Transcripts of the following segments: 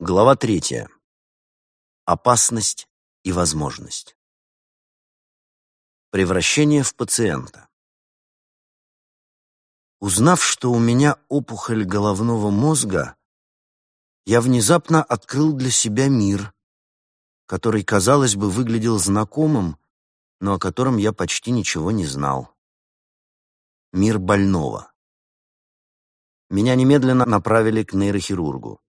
Глава третья. Опасность и возможность. Превращение в пациента. Узнав, что у меня опухоль головного мозга, я внезапно открыл для себя мир, который, казалось бы, выглядел знакомым, но о котором я почти ничего не знал. Мир больного. Меня немедленно направили к нейрохирургу.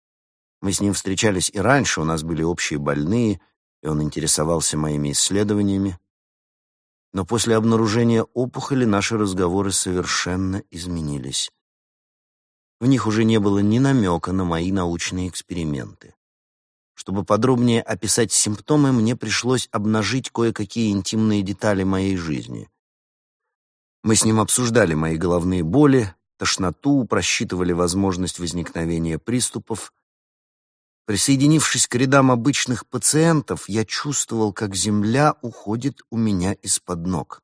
Мы с ним встречались и раньше, у нас были общие больные, и он интересовался моими исследованиями. Но после обнаружения опухоли наши разговоры совершенно изменились. В них уже не было ни намека на мои научные эксперименты. Чтобы подробнее описать симптомы, мне пришлось обнажить кое-какие интимные детали моей жизни. Мы с ним обсуждали мои головные боли, тошноту, просчитывали возможность возникновения приступов. Присоединившись к рядам обычных пациентов, я чувствовал, как земля уходит у меня из-под ног.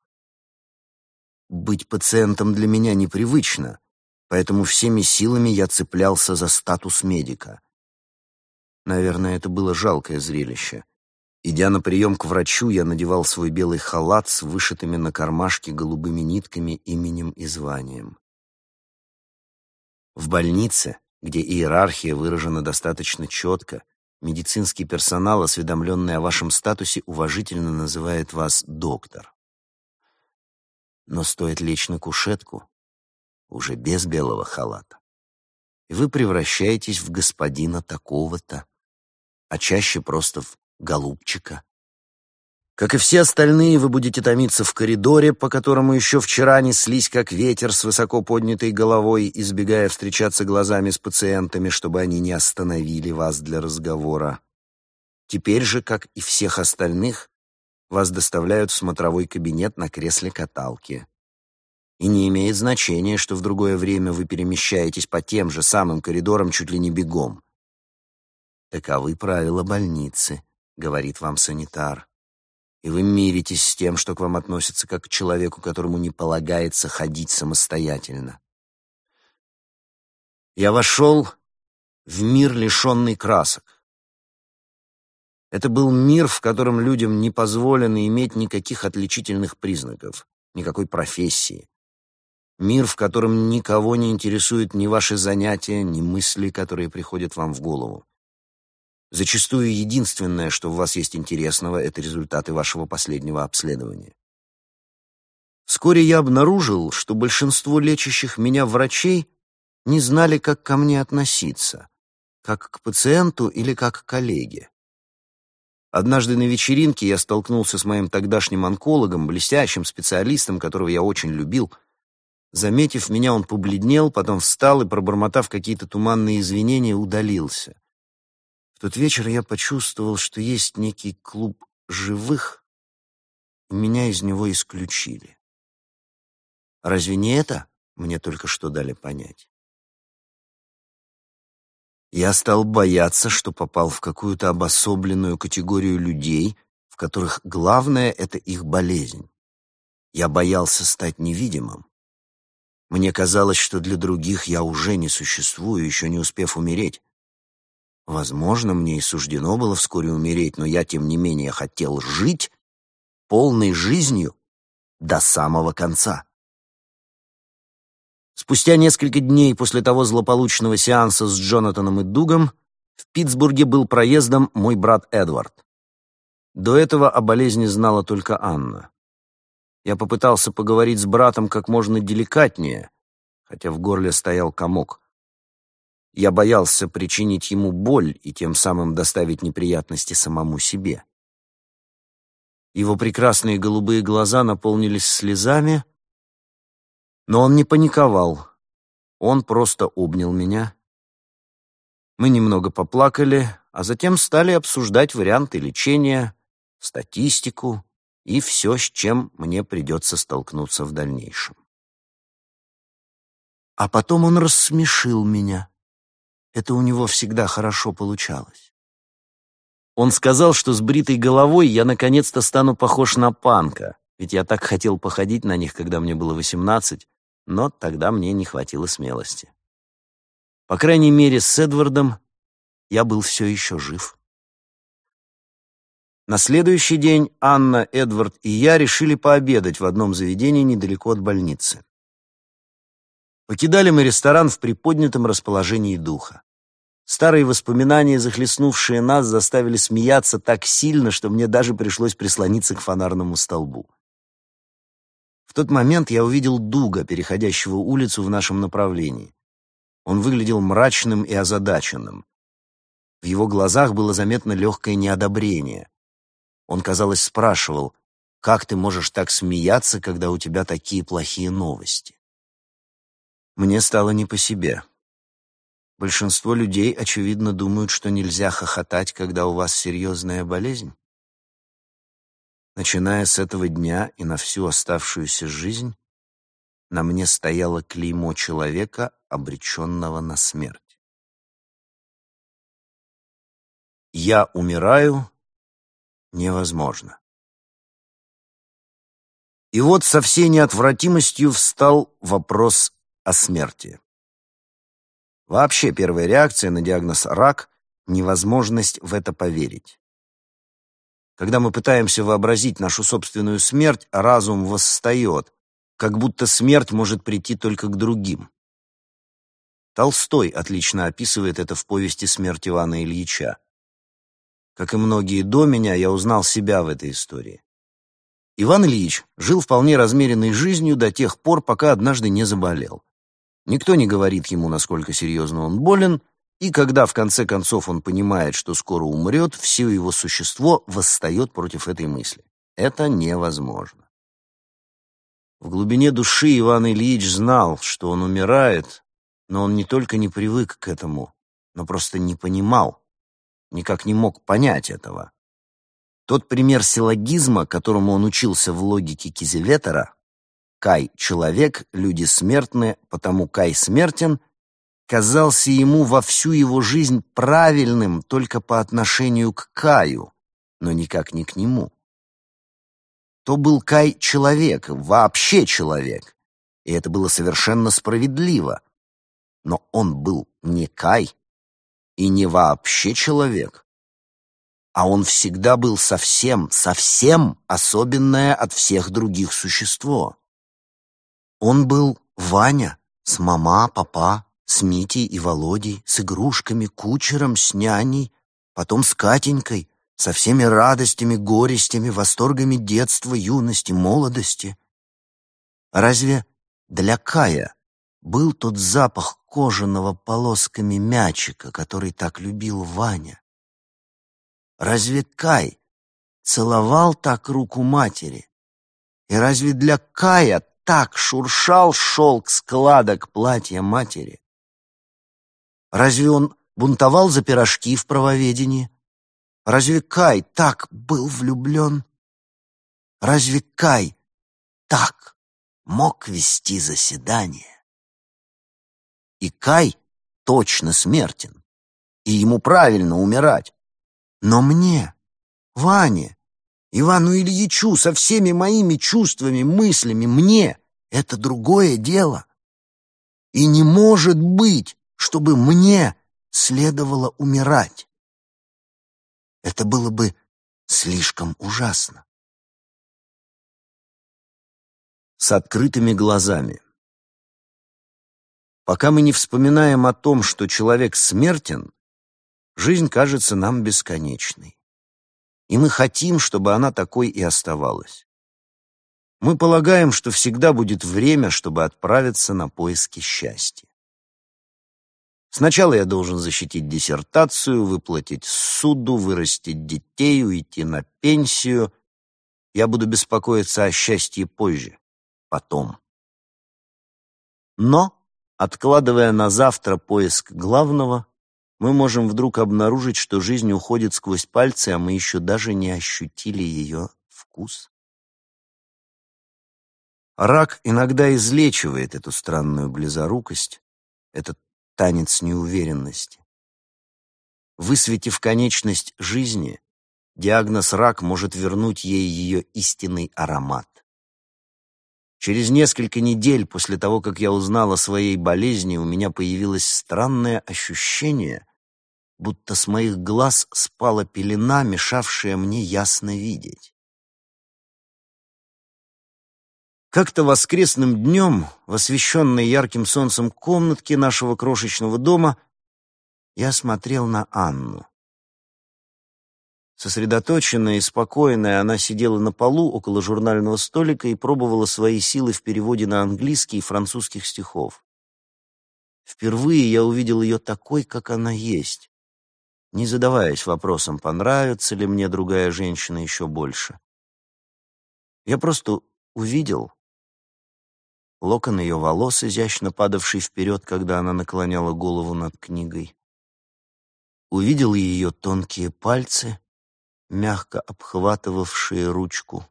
Быть пациентом для меня непривычно, поэтому всеми силами я цеплялся за статус медика. Наверное, это было жалкое зрелище. Идя на прием к врачу, я надевал свой белый халат с вышитыми на кармашке голубыми нитками именем и званием. В больнице, где иерархия выражена достаточно четко, медицинский персонал, осведомленный о вашем статусе, уважительно называет вас доктор. Но стоит лечь на кушетку, уже без белого халата, и вы превращаетесь в господина такого-то, а чаще просто в голубчика. Как и все остальные, вы будете томиться в коридоре, по которому еще вчера неслись как ветер с высоко поднятой головой, избегая встречаться глазами с пациентами, чтобы они не остановили вас для разговора. Теперь же, как и всех остальных, вас доставляют в смотровой кабинет на кресле каталки. И не имеет значения, что в другое время вы перемещаетесь по тем же самым коридорам чуть ли не бегом. Таковы правила больницы, говорит вам санитар и вы миритесь с тем, что к вам относятся как к человеку, которому не полагается ходить самостоятельно. Я вошел в мир, лишенный красок. Это был мир, в котором людям не позволено иметь никаких отличительных признаков, никакой профессии. Мир, в котором никого не интересуют ни ваши занятия, ни мысли, которые приходят вам в голову. Зачастую единственное, что у вас есть интересного, это результаты вашего последнего обследования. Вскоре я обнаружил, что большинство лечащих меня врачей не знали, как ко мне относиться, как к пациенту или как к коллеге. Однажды на вечеринке я столкнулся с моим тогдашним онкологом, блестящим специалистом, которого я очень любил. Заметив меня, он побледнел, потом встал и, пробормотав какие-то туманные извинения, удалился. В тот вечер я почувствовал, что есть некий клуб живых, и меня из него исключили. Разве не это мне только что дали понять? Я стал бояться, что попал в какую-то обособленную категорию людей, в которых главное — это их болезнь. Я боялся стать невидимым. Мне казалось, что для других я уже не существую, еще не успев умереть. Возможно, мне и суждено было вскоре умереть, но я, тем не менее, хотел жить полной жизнью до самого конца. Спустя несколько дней после того злополучного сеанса с Джонатаном и Дугом в Питтсбурге был проездом мой брат Эдвард. До этого о болезни знала только Анна. Я попытался поговорить с братом как можно деликатнее, хотя в горле стоял комок. Я боялся причинить ему боль и тем самым доставить неприятности самому себе. Его прекрасные голубые глаза наполнились слезами, но он не паниковал. Он просто обнял меня. Мы немного поплакали, а затем стали обсуждать варианты лечения, статистику и все, с чем мне придется столкнуться в дальнейшем. А потом он рассмешил меня. Это у него всегда хорошо получалось. Он сказал, что с бритой головой я наконец-то стану похож на панка, ведь я так хотел походить на них, когда мне было восемнадцать, но тогда мне не хватило смелости. По крайней мере, с Эдвардом я был все еще жив. На следующий день Анна, Эдвард и я решили пообедать в одном заведении недалеко от больницы. Покидали мы ресторан в приподнятом расположении духа. Старые воспоминания, захлестнувшие нас, заставили смеяться так сильно, что мне даже пришлось прислониться к фонарному столбу. В тот момент я увидел Дуга, переходящего улицу в нашем направлении. Он выглядел мрачным и озадаченным. В его глазах было заметно легкое неодобрение. Он, казалось, спрашивал, «Как ты можешь так смеяться, когда у тебя такие плохие новости?» Мне стало не по себе. Большинство людей, очевидно, думают, что нельзя хохотать, когда у вас серьезная болезнь. Начиная с этого дня и на всю оставшуюся жизнь, на мне стояло клеймо человека, обреченного на смерть. «Я умираю» невозможно. И вот со всей неотвратимостью встал вопрос о смерти. Вообще первая реакция на диагноз «рак» — невозможность в это поверить. Когда мы пытаемся вообразить нашу собственную смерть, разум восстает, как будто смерть может прийти только к другим. Толстой отлично описывает это в повести «Смерть Ивана Ильича». Как и многие до меня, я узнал себя в этой истории. Иван Ильич жил вполне размеренной жизнью до тех пор, пока однажды не заболел. Никто не говорит ему, насколько серьезно он болен, и когда в конце концов он понимает, что скоро умрет, все его существо восстает против этой мысли. Это невозможно. В глубине души Иван Ильич знал, что он умирает, но он не только не привык к этому, но просто не понимал, никак не мог понять этого. Тот пример силлогизма, которому он учился в логике Кизелетера, Кай — человек, люди смертны, потому Кай смертен, казался ему во всю его жизнь правильным только по отношению к Каю, но никак не к нему. То был Кай человек, вообще человек, и это было совершенно справедливо. Но он был не Кай и не вообще человек, а он всегда был совсем, совсем особенное от всех других существо. Он был Ваня с мама, папа, с Митей и Володей, с игрушками, кучером, с няней, потом с Катенькой, со всеми радостями, горестями, восторгами детства, юности, молодости. Разве для Кая был тот запах кожаного полосками мячика, который так любил Ваня? Разве Кай целовал так руку матери? И разве для Кая так шуршал шелк складок платья матери? Разве он бунтовал за пирожки в правоведении? Разве Кай так был влюблен? Разве Кай так мог вести заседание? И Кай точно смертен, и ему правильно умирать. Но мне, Ване, Ивану Ильичу со всеми моими чувствами, мыслями, мне — это другое дело. И не может быть, чтобы мне следовало умирать. Это было бы слишком ужасно. С открытыми глазами. Пока мы не вспоминаем о том, что человек смертен, жизнь кажется нам бесконечной и мы хотим, чтобы она такой и оставалась. Мы полагаем, что всегда будет время, чтобы отправиться на поиски счастья. Сначала я должен защитить диссертацию, выплатить суду, вырастить детей, уйти на пенсию. Я буду беспокоиться о счастье позже, потом. Но, откладывая на завтра поиск главного, мы можем вдруг обнаружить, что жизнь уходит сквозь пальцы, а мы еще даже не ощутили ее вкус. Рак иногда излечивает эту странную близорукость, этот танец неуверенности. Высветив конечность жизни, диагноз рак может вернуть ей ее истинный аромат. Через несколько недель после того, как я узнал о своей болезни, у меня появилось странное ощущение, будто с моих глаз спала пелена, мешавшая мне ясно видеть. Как-то воскресным днем, в освещенной ярким солнцем комнатке нашего крошечного дома, я смотрел на Анну. Сосредоточенная и спокойная, она сидела на полу около журнального столика и пробовала свои силы в переводе на английский и французских стихов. Впервые я увидел ее такой, как она есть, не задаваясь вопросом, понравится ли мне другая женщина еще больше. Я просто увидел локон ее волос, изящно падавший вперед, когда она наклоняла голову над книгой. Увидел ее тонкие пальцы, мягко обхватывавшие ручку.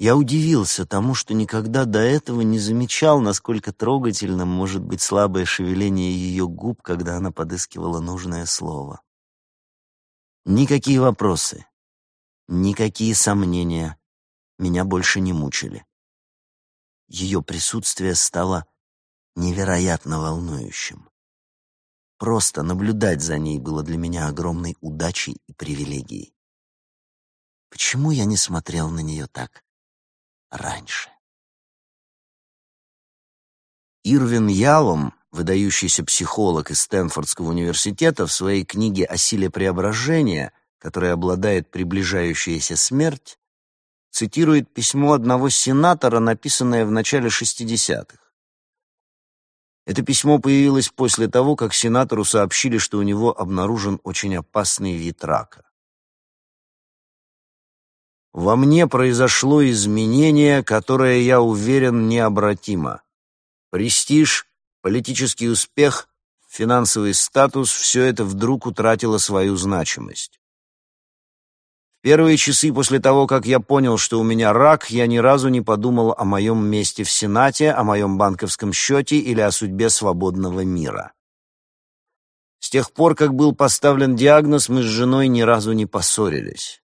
Я удивился тому, что никогда до этого не замечал, насколько трогательным может быть слабое шевеление ее губ, когда она подыскивала нужное слово. Никакие вопросы, никакие сомнения меня больше не мучили. Ее присутствие стало невероятно волнующим. Просто наблюдать за ней было для меня огромной удачей и привилегией. Почему я не смотрел на нее так раньше. Ирвин Ялом, выдающийся психолог из Стэнфордского университета, в своей книге «О силе преображения», которая обладает приближающаяся смерть, цитирует письмо одного сенатора, написанное в начале 60-х. Это письмо появилось после того, как сенатору сообщили, что у него обнаружен очень опасный вид рака. Во мне произошло изменение, которое, я уверен, необратимо. Престиж, политический успех, финансовый статус — все это вдруг утратило свою значимость. В первые часы после того, как я понял, что у меня рак, я ни разу не подумал о моем месте в Сенате, о моем банковском счете или о судьбе свободного мира. С тех пор, как был поставлен диагноз, мы с женой ни разу не поссорились.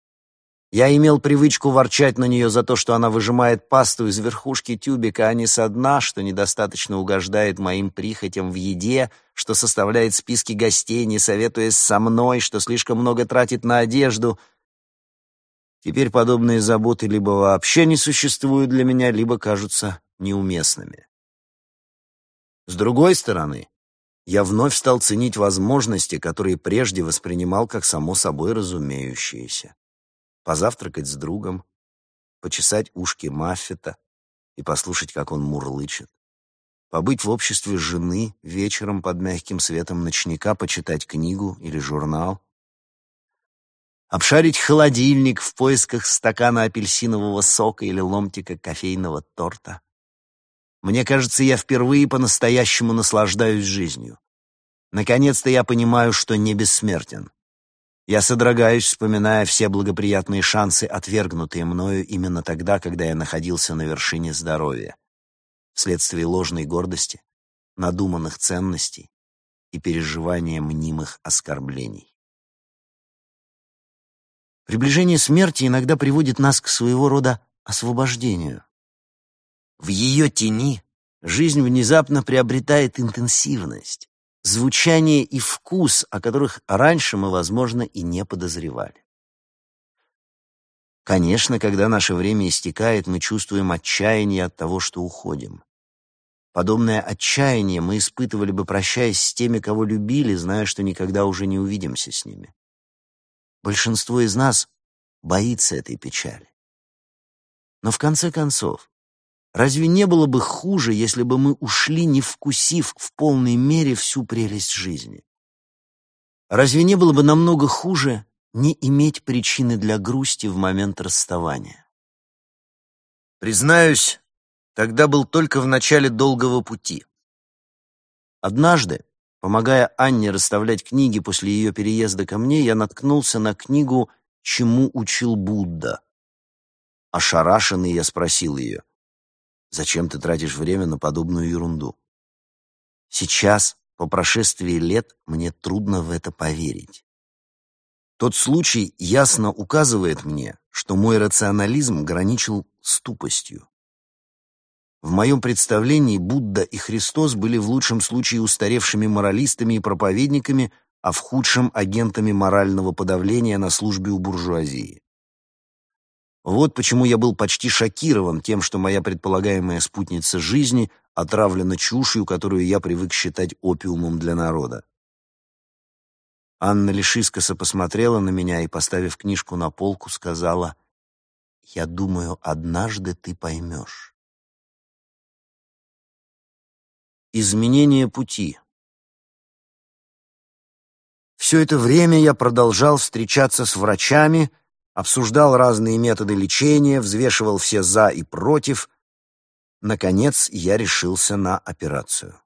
Я имел привычку ворчать на нее за то, что она выжимает пасту из верхушки тюбика, а не со дна, что недостаточно угождает моим прихотям в еде, что составляет списки гостей, не советуясь со мной, что слишком много тратит на одежду. Теперь подобные заботы либо вообще не существуют для меня, либо кажутся неуместными. С другой стороны, я вновь стал ценить возможности, которые прежде воспринимал как само собой разумеющиеся позавтракать с другом, почесать ушки Маффета и послушать, как он мурлычет, побыть в обществе жены вечером под мягким светом ночника, почитать книгу или журнал, обшарить холодильник в поисках стакана апельсинового сока или ломтика кофейного торта. Мне кажется, я впервые по-настоящему наслаждаюсь жизнью. Наконец-то я понимаю, что не бессмертен. Я содрогаюсь, вспоминая все благоприятные шансы, отвергнутые мною именно тогда, когда я находился на вершине здоровья, вследствие ложной гордости, надуманных ценностей и переживания мнимых оскорблений. Приближение смерти иногда приводит нас к своего рода освобождению. В ее тени жизнь внезапно приобретает интенсивность, звучание и вкус, о которых раньше мы, возможно, и не подозревали. Конечно, когда наше время истекает, мы чувствуем отчаяние от того, что уходим. Подобное отчаяние мы испытывали бы, прощаясь с теми, кого любили, зная, что никогда уже не увидимся с ними. Большинство из нас боится этой печали. Но в конце концов, Разве не было бы хуже, если бы мы ушли, не вкусив в полной мере всю прелесть жизни? Разве не было бы намного хуже не иметь причины для грусти в момент расставания? Признаюсь, тогда был только в начале долгого пути. Однажды, помогая Анне расставлять книги после ее переезда ко мне, я наткнулся на книгу «Чему учил Будда». Ошарашенный я спросил ее — Зачем ты тратишь время на подобную ерунду? Сейчас, по прошествии лет, мне трудно в это поверить. Тот случай ясно указывает мне, что мой рационализм граничил с тупостью. В моем представлении Будда и Христос были в лучшем случае устаревшими моралистами и проповедниками, а в худшем — агентами морального подавления на службе у буржуазии. Вот почему я был почти шокирован тем, что моя предполагаемая спутница жизни отравлена чушью, которую я привык считать опиумом для народа. Анна лишь искоса посмотрела на меня и, поставив книжку на полку, сказала, «Я думаю, однажды ты поймешь». Изменение пути Все это время я продолжал встречаться с врачами, обсуждал разные методы лечения, взвешивал все «за» и «против». Наконец, я решился на операцию.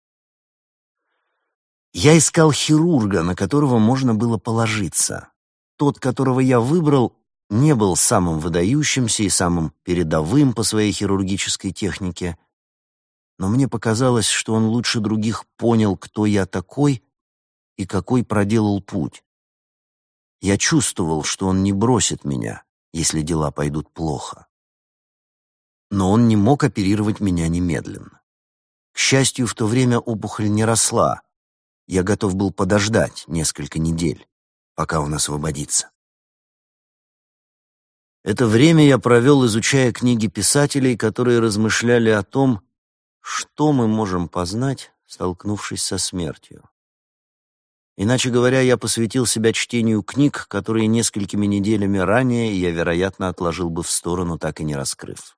Я искал хирурга, на которого можно было положиться. Тот, которого я выбрал, не был самым выдающимся и самым передовым по своей хирургической технике, но мне показалось, что он лучше других понял, кто я такой и какой проделал путь. Я чувствовал, что он не бросит меня, если дела пойдут плохо. Но он не мог оперировать меня немедленно. К счастью, в то время опухоль не росла, я готов был подождать несколько недель, пока он освободится. Это время я провел, изучая книги писателей, которые размышляли о том, что мы можем познать, столкнувшись со смертью. Иначе говоря, я посвятил себя чтению книг, которые несколькими неделями ранее я, вероятно, отложил бы в сторону, так и не раскрыв.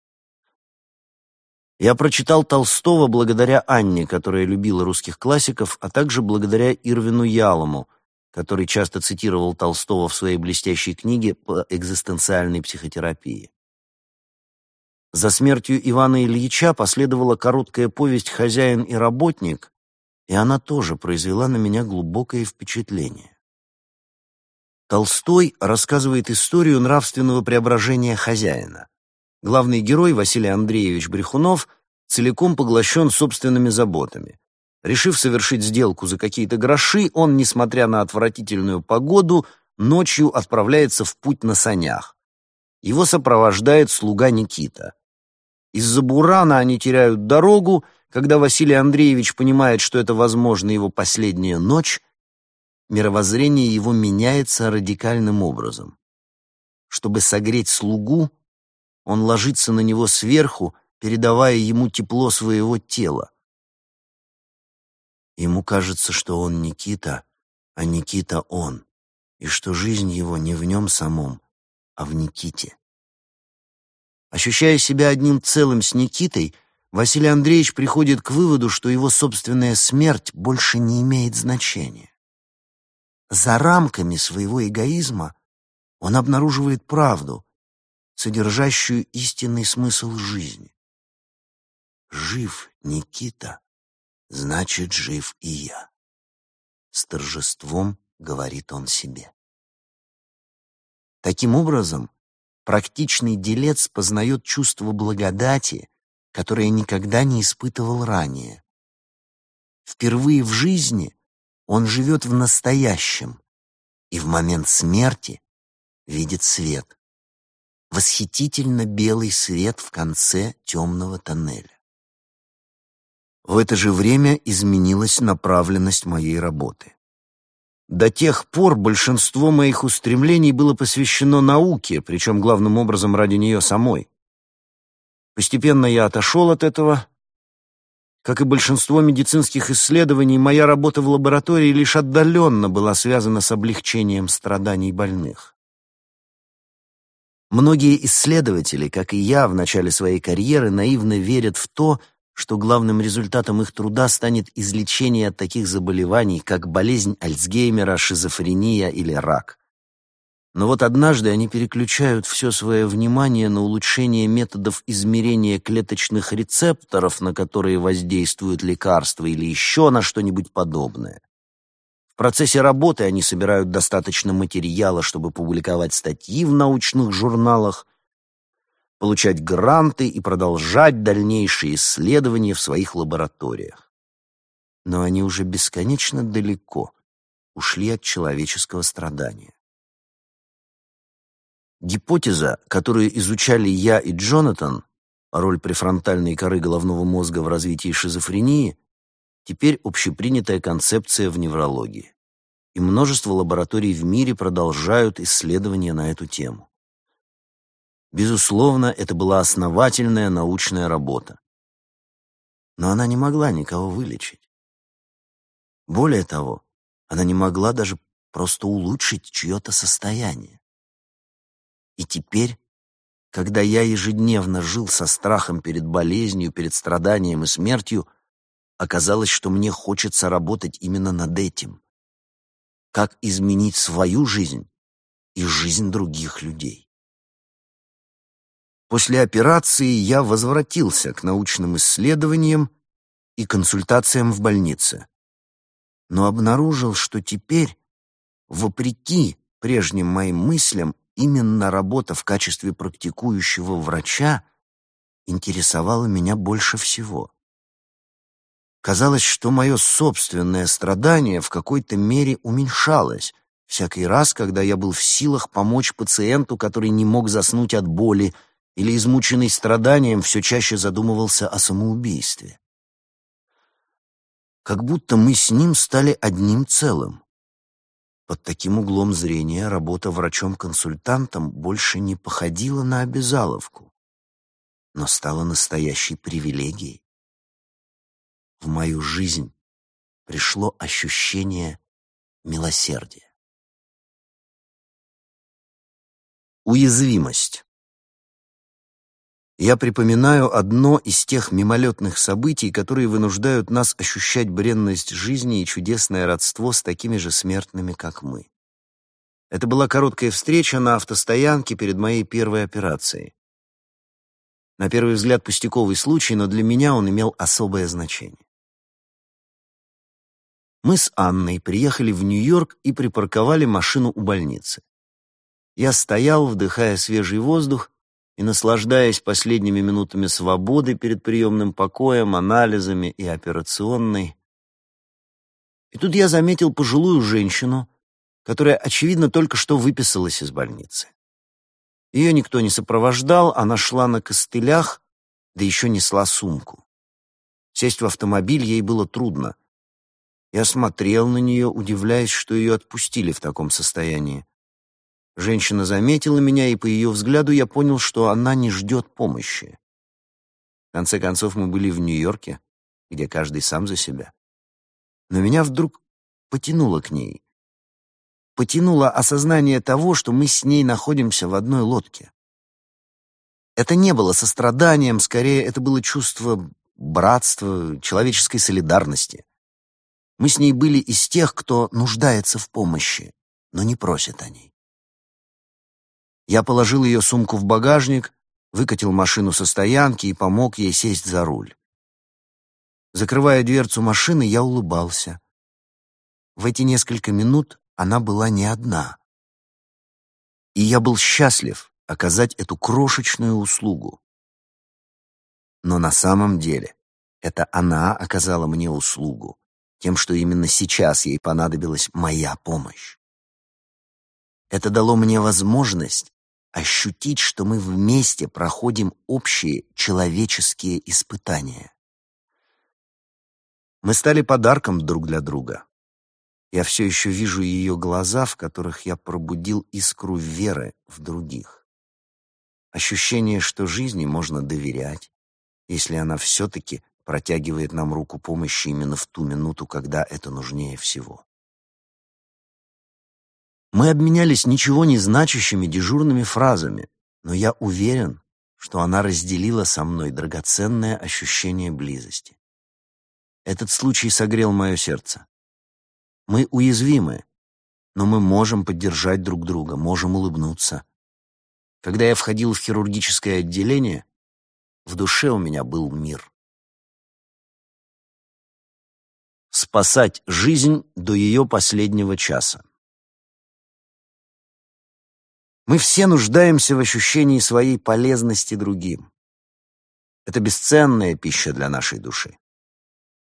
Я прочитал Толстого благодаря Анне, которая любила русских классиков, а также благодаря Ирвину Ялому, который часто цитировал Толстого в своей блестящей книге по экзистенциальной психотерапии. За смертью Ивана Ильича последовала короткая повесть «Хозяин и работник», и она тоже произвела на меня глубокое впечатление. Толстой рассказывает историю нравственного преображения хозяина. Главный герой, Василий Андреевич Брехунов, целиком поглощен собственными заботами. Решив совершить сделку за какие-то гроши, он, несмотря на отвратительную погоду, ночью отправляется в путь на санях. Его сопровождает слуга Никита. Из-за бурана они теряют дорогу, когда Василий Андреевич понимает, что это, возможно, его последняя ночь, мировоззрение его меняется радикальным образом. Чтобы согреть слугу, он ложится на него сверху, передавая ему тепло своего тела. Ему кажется, что он Никита, а Никита он, и что жизнь его не в нем самом, а в Никите. Ощущая себя одним целым с Никитой, Василий Андреевич приходит к выводу, что его собственная смерть больше не имеет значения. За рамками своего эгоизма он обнаруживает правду, содержащую истинный смысл жизни. Жив Никита, значит, жив и я. С торжеством говорит он себе. Таким образом, практичный делец познает чувство благодати, которое никогда не испытывал ранее. Впервые в жизни он живет в настоящем и в момент смерти видит свет восхитительно белый свет в конце темного тоннеля. В это же время изменилась направленность моей работы. До тех пор большинство моих устремлений было посвящено науке, причем главным образом ради нее самой. Постепенно я отошел от этого. Как и большинство медицинских исследований, моя работа в лаборатории лишь отдаленно была связана с облегчением страданий больных. Многие исследователи, как и я в начале своей карьеры, наивно верят в то, что главным результатом их труда станет излечение от таких заболеваний, как болезнь Альцгеймера, шизофрения или рак. Но вот однажды они переключают все свое внимание на улучшение методов измерения клеточных рецепторов, на которые воздействуют лекарства или еще на что-нибудь подобное процессе работы они собирают достаточно материала, чтобы публиковать статьи в научных журналах, получать гранты и продолжать дальнейшие исследования в своих лабораториях. Но они уже бесконечно далеко ушли от человеческого страдания. Гипотеза, которую изучали я и Джонатан, роль префронтальной коры головного мозга в развитии шизофрении теперь общепринятая концепция в неврологии. И множество лабораторий в мире продолжают исследования на эту тему. Безусловно, это была основательная научная работа. Но она не могла никого вылечить. Более того, она не могла даже просто улучшить чье-то состояние. И теперь, когда я ежедневно жил со страхом перед болезнью, перед страданием и смертью, оказалось, что мне хочется работать именно над этим. Как изменить свою жизнь и жизнь других людей. После операции я возвратился к научным исследованиям и консультациям в больнице, но обнаружил, что теперь, вопреки прежним моим мыслям, именно работа в качестве практикующего врача интересовала меня больше всего. Казалось, что мое собственное страдание в какой-то мере уменьшалось всякий раз, когда я был в силах помочь пациенту, который не мог заснуть от боли или, измученный страданием, все чаще задумывался о самоубийстве. Как будто мы с ним стали одним целым. Под таким углом зрения работа врачом-консультантом больше не походила на обязаловку, но стала настоящей привилегией. В мою жизнь пришло ощущение милосердия. Уязвимость. Я припоминаю одно из тех мимолетных событий, которые вынуждают нас ощущать бренность жизни и чудесное родство с такими же смертными, как мы. Это была короткая встреча на автостоянке перед моей первой операцией. На первый взгляд пустяковый случай, но для меня он имел особое значение. Мы с Анной приехали в Нью-Йорк и припарковали машину у больницы. Я стоял, вдыхая свежий воздух, и наслаждаясь последними минутами свободы перед приемным покоем, анализами и операционной. И тут я заметил пожилую женщину, которая, очевидно, только что выписалась из больницы. Ее никто не сопровождал, она шла на костылях, да еще несла сумку. Сесть в автомобиль ей было трудно. Я смотрел на нее, удивляясь, что ее отпустили в таком состоянии. Женщина заметила меня, и по ее взгляду я понял, что она не ждет помощи. В конце концов, мы были в Нью-Йорке, где каждый сам за себя. Но меня вдруг потянуло к ней. Потянуло осознание того, что мы с ней находимся в одной лодке. Это не было состраданием, скорее это было чувство братства, человеческой солидарности. Мы с ней были из тех, кто нуждается в помощи, но не просит о ней. Я положил ее сумку в багажник, выкатил машину со стоянки и помог ей сесть за руль. Закрывая дверцу машины, я улыбался. В эти несколько минут она была не одна. И я был счастлив оказать эту крошечную услугу. Но на самом деле это она оказала мне услугу, тем, что именно сейчас ей понадобилась моя помощь. Это дало мне возможность ощутить, что мы вместе проходим общие человеческие испытания. Мы стали подарком друг для друга. Я все еще вижу ее глаза, в которых я пробудил искру веры в других. Ощущение, что жизни можно доверять, если она все-таки протягивает нам руку помощи именно в ту минуту, когда это нужнее всего. Мы обменялись ничего не значащими дежурными фразами, но я уверен, что она разделила со мной драгоценное ощущение близости. Этот случай согрел мое сердце. Мы уязвимы, но мы можем поддержать друг друга, можем улыбнуться. Когда я входил в хирургическое отделение, в душе у меня был мир. Спасать жизнь до ее последнего часа. Мы все нуждаемся в ощущении своей полезности другим. Это бесценная пища для нашей души.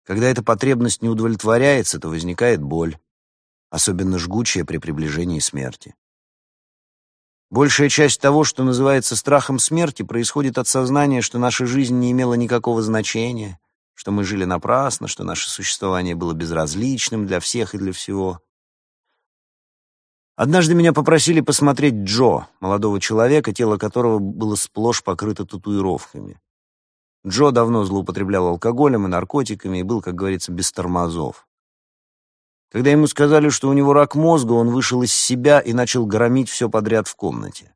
Когда эта потребность не удовлетворяется, то возникает боль, особенно жгучая при приближении смерти. Большая часть того, что называется страхом смерти, происходит от сознания, что наша жизнь не имела никакого значения, что мы жили напрасно, что наше существование было безразличным для всех и для всего. Однажды меня попросили посмотреть Джо, молодого человека, тело которого было сплошь покрыто татуировками. Джо давно злоупотреблял алкоголем и наркотиками и был, как говорится, без тормозов. Когда ему сказали, что у него рак мозга, он вышел из себя и начал громить все подряд в комнате.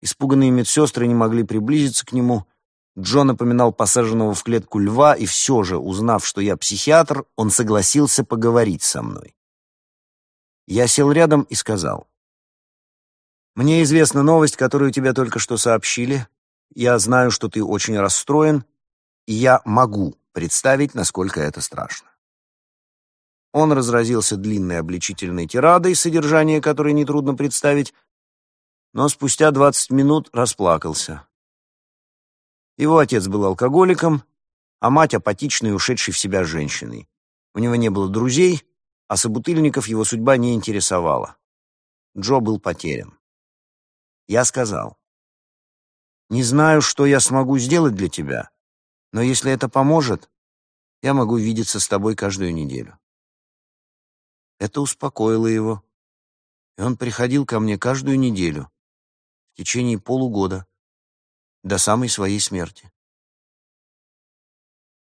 Испуганные медсестры не могли приблизиться к нему. Джо напоминал посаженного в клетку льва, и все же, узнав, что я психиатр, он согласился поговорить со мной. Я сел рядом и сказал. «Мне известна новость, которую тебе только что сообщили. Я знаю, что ты очень расстроен, и я могу представить, насколько это страшно». Он разразился длинной обличительной тирадой, содержание которой нетрудно представить, но спустя двадцать минут расплакался. Его отец был алкоголиком, а мать апатичной, ушедшей в себя женщиной. У него не было друзей, а собутыльников его судьба не интересовала. Джо был потерян. Я сказал, «Не знаю, что я смогу сделать для тебя, но если это поможет, я могу видеться с тобой каждую неделю». Это успокоило его, и он приходил ко мне каждую неделю в течение полугода до самой своей смерти.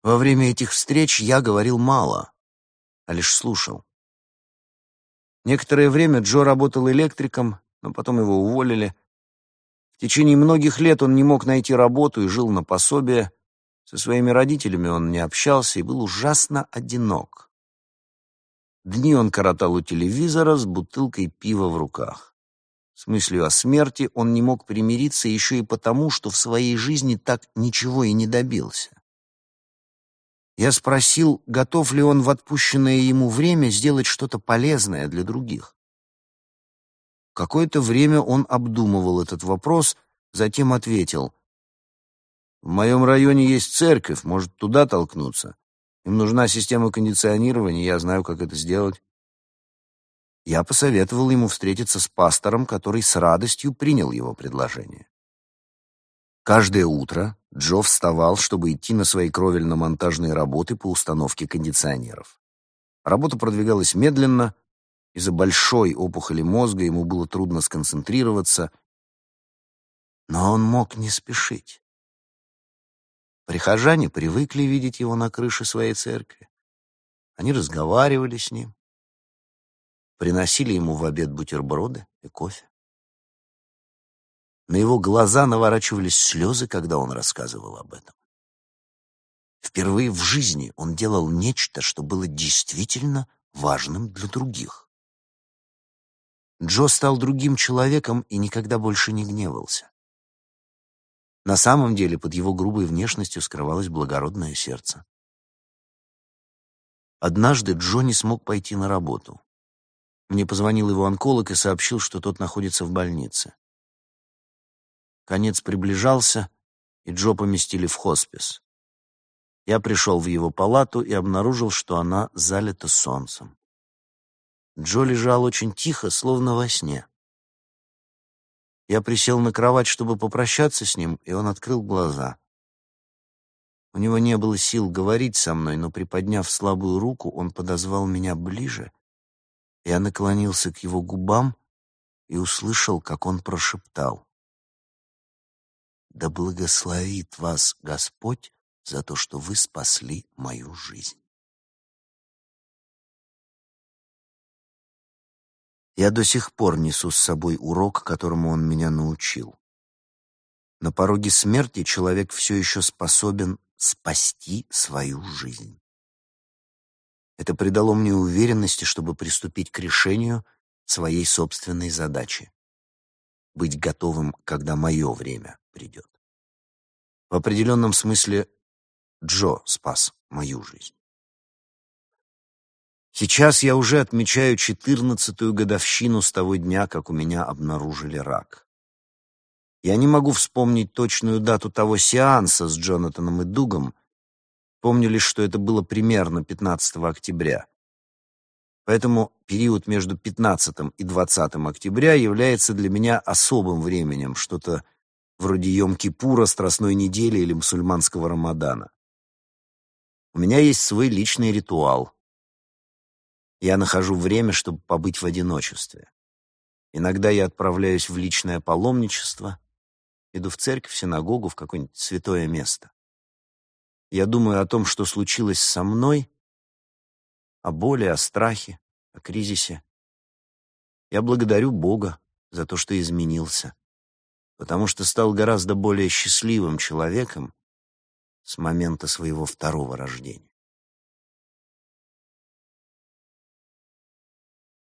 Во время этих встреч я говорил мало, а лишь слушал. Некоторое время Джо работал электриком, но потом его уволили. В течение многих лет он не мог найти работу и жил на пособие. Со своими родителями он не общался и был ужасно одинок. Дни он коротал у телевизора с бутылкой пива в руках. С мыслью о смерти он не мог примириться еще и потому, что в своей жизни так ничего и не добился. Я спросил, готов ли он в отпущенное ему время сделать что-то полезное для других. Какое-то время он обдумывал этот вопрос, затем ответил. «В моем районе есть церковь, может, туда толкнуться. Им нужна система кондиционирования, я знаю, как это сделать». Я посоветовал ему встретиться с пастором, который с радостью принял его предложение. Каждое утро Джо вставал, чтобы идти на свои кровельно-монтажные работы по установке кондиционеров. Работа продвигалась медленно, из-за большой опухоли мозга ему было трудно сконцентрироваться, но он мог не спешить. Прихожане привыкли видеть его на крыше своей церкви. Они разговаривали с ним, приносили ему в обед бутерброды и кофе. На его глаза наворачивались слезы, когда он рассказывал об этом. Впервые в жизни он делал нечто, что было действительно важным для других. Джо стал другим человеком и никогда больше не гневался. На самом деле под его грубой внешностью скрывалось благородное сердце. Однажды Джо не смог пойти на работу. Мне позвонил его онколог и сообщил, что тот находится в больнице. Конец приближался, и Джо поместили в хоспис. Я пришел в его палату и обнаружил, что она залита солнцем. Джо лежал очень тихо, словно во сне. Я присел на кровать, чтобы попрощаться с ним, и он открыл глаза. У него не было сил говорить со мной, но, приподняв слабую руку, он подозвал меня ближе. Я наклонился к его губам и услышал, как он прошептал. Да благословит вас Господь за то, что вы спасли мою жизнь. Я до сих пор несу с собой урок, которому он меня научил. На пороге смерти человек все еще способен спасти свою жизнь. Это придало мне уверенности, чтобы приступить к решению своей собственной задачи. Быть готовым, когда мое время придет. В определенном смысле Джо спас мою жизнь. Сейчас я уже отмечаю четырнадцатую годовщину с того дня, как у меня обнаружили рак. Я не могу вспомнить точную дату того сеанса с Джонатаном и Дугом, помню лишь, что это было примерно 15 октября. Поэтому период между 15 и 20 октября является для меня особым временем, что-то вроде Йом-Кипура, Страстной недели или мусульманского Рамадана. У меня есть свой личный ритуал. Я нахожу время, чтобы побыть в одиночестве. Иногда я отправляюсь в личное паломничество, иду в церковь, в синагогу, в какое-нибудь святое место. Я думаю о том, что случилось со мной, о боли, о страхе, о кризисе. Я благодарю Бога за то, что изменился, потому что стал гораздо более счастливым человеком с момента своего второго рождения.